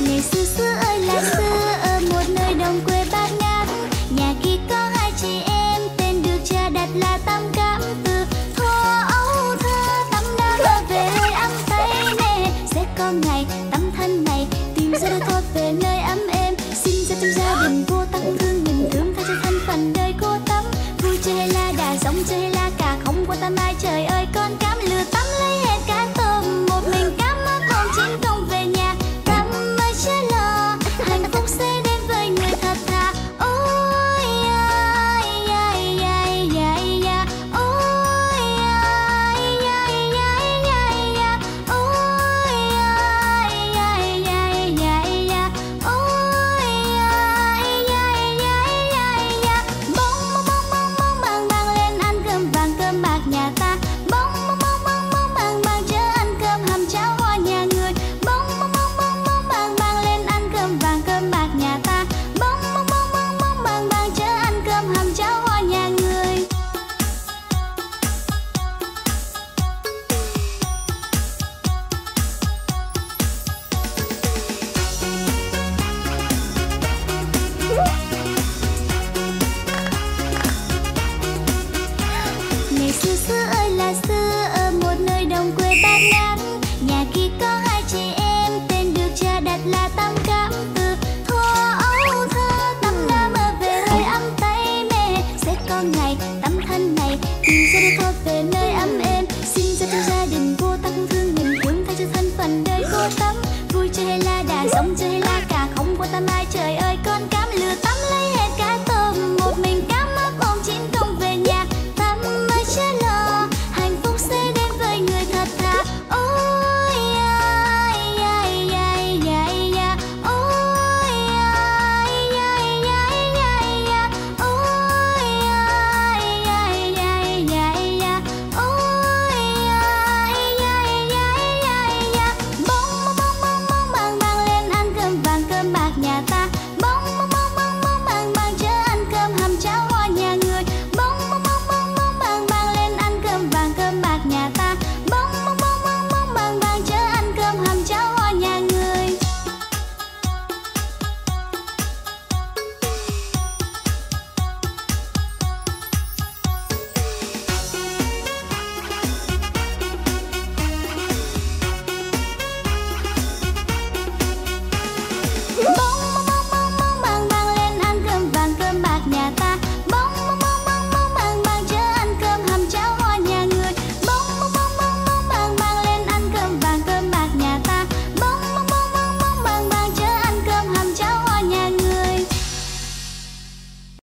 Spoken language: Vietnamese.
ngày xưa xưa ơi là dạ. xưa ở một nơi đồng quê bát ngát. Nhà khi có hai chị em tên được cha đặt là tam cảm từ thua ấu thơ tắm đã mơ về ăn tay nè sẽ có ngày tắm thân này tìm ra đôi thoát về nơi ấm êm. Xin ra trong gia đình vô tăng thương mình thương tha cho thân phận đời cô tắm vui chơi là đà sống chơi là cả không quan tâm ai trời ơi có sẽ đưa ta về nơi ấm êm. Xin cho tôi gia đình vô tắc thương mình, cuốn ta cho thân phận đời vô tắm vui chơi hay la đà, sống chơi hay la cả không quan tâm ai. Trời ơi, con